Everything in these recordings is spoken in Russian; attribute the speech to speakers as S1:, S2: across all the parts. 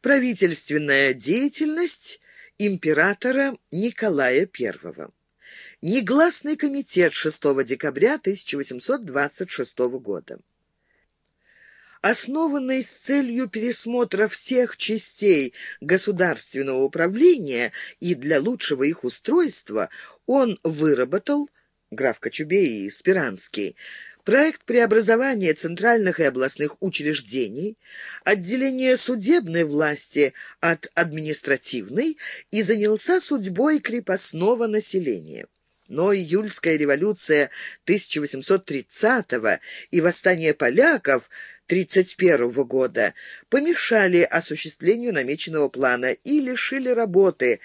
S1: Правительственная деятельность императора Николая I. Негласный комитет 6 декабря 1826 года. Основанный с целью пересмотра всех частей государственного управления и для лучшего их устройства, он выработал, граф Кочубей и Спиранский, проект преобразования центральных и областных учреждений, отделения судебной власти от административной и занялся судьбой крепостного населения. Но июльская революция 1830 и восстание поляков 1931 года помешали осуществлению намеченного плана и лишили работы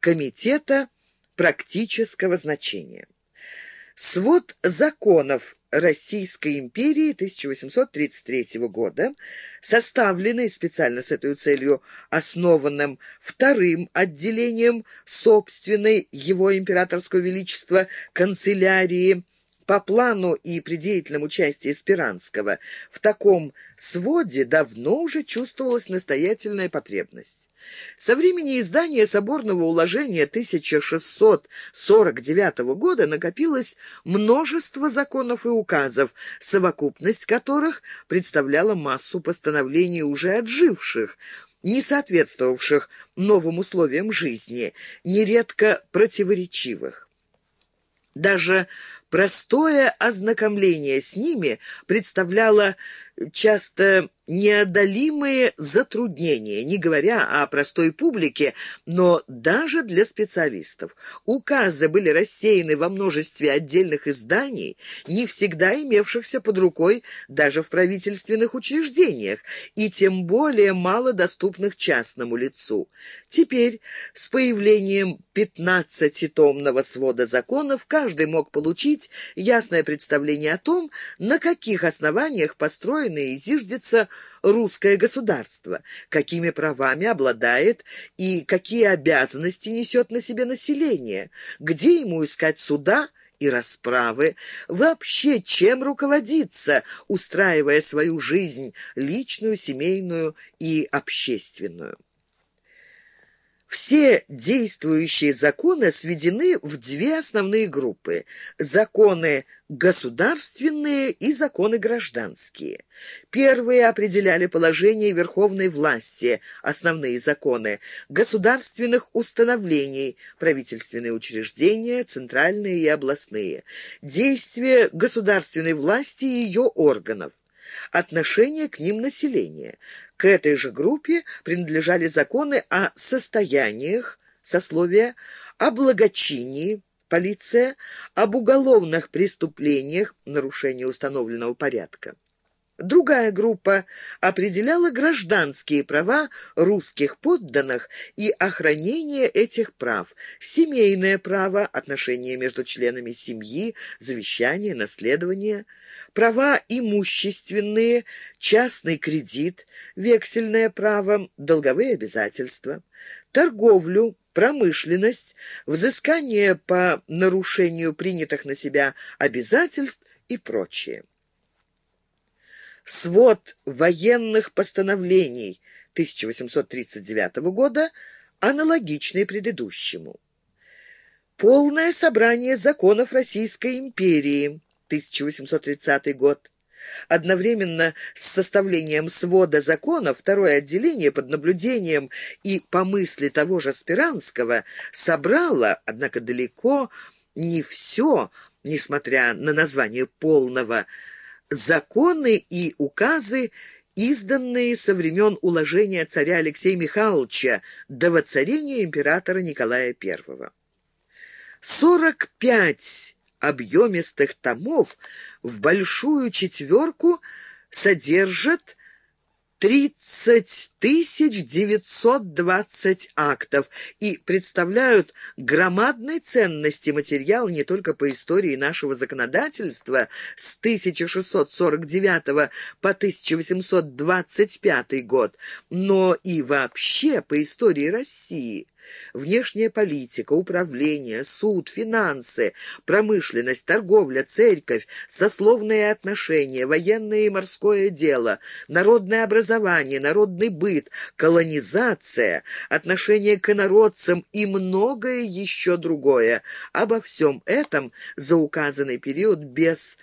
S1: комитета практического значения. Свод законов Российской империи 1833 года, составленный специально с этой целью основанным вторым отделением собственной его императорского величества канцелярии по плану и при деятельном участии Спиранского, в таком своде давно уже чувствовалась настоятельная потребность. Со времени издания соборного уложения 1649 года накопилось множество законов и указов, совокупность которых представляла массу постановлений уже отживших, не соответствовавших новым условиям жизни, нередко противоречивых. Даже простое ознакомление с ними представляло часто неодолимые затруднения, не говоря о простой публике, но даже для специалистов. Указы были рассеяны во множестве отдельных изданий, не всегда имевшихся под рукой даже в правительственных учреждениях, и тем более мало доступных частному лицу. Теперь, с появлением пятнадцатитомного свода законов, каждый мог получить ясное представление о том, на каких основаниях построено и зиждется русское государство, какими правами обладает и какие обязанности несет на себе население, где ему искать суда и расправы, вообще чем руководиться, устраивая свою жизнь личную, семейную и общественную. Все действующие законы сведены в две основные группы – законы государственные и законы гражданские. Первые определяли положение верховной власти, основные законы, государственных установлений, правительственные учреждения, центральные и областные, действия государственной власти и ее органов отношение к ним населения. К этой же группе принадлежали законы о состояниях, сословия, о благочинии, полиция, об уголовных преступлениях, нарушении установленного порядка. Другая группа определяла гражданские права русских подданных и охранение этих прав, семейное право, отношения между членами семьи, завещание, наследование, права имущественные, частный кредит, вексельное право, долговые обязательства, торговлю, промышленность, взыскание по нарушению принятых на себя обязательств и прочее свод военных постановлений 1839 года, аналогичный предыдущему. Полное собрание законов Российской империи 1830 год. Одновременно с составлением свода законов второе отделение под наблюдением и по мысли того же Спиранского собрало, однако далеко не все, несмотря на название полного, законы и указы, изданные со времен уложения царя Алексея Михайловича до воцарения императора Николая I. Сорок пять объемистых томов в большую четверку содержат тридцать тысяч девятьсот двадцать актов и представляют громадной ценности материал не только по истории нашего законодательства с 1649 по 1825 год, но и вообще по истории России – Внешняя политика, управление, суд, финансы, промышленность, торговля, церковь, сословные отношения, военное и морское дело, народное образование, народный быт, колонизация, отношение к инородцам и многое еще другое. Обо всем этом за указанный период без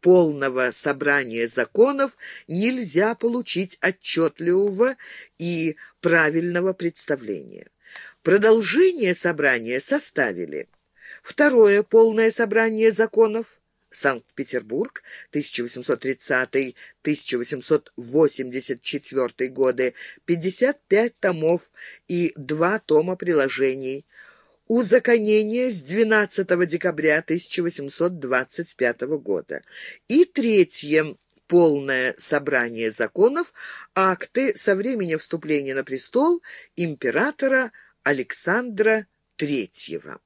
S1: полного собрания законов нельзя получить отчетливого и правильного представления. Продолжение собрания составили второе полное собрание законов Санкт-Петербург, 1830-1884 годы, 55 томов и два тома приложений. Узаконение с 12 декабря 1825 года. И третье полное собрание законов, акты со времени вступления на престол императора Александра Третьего.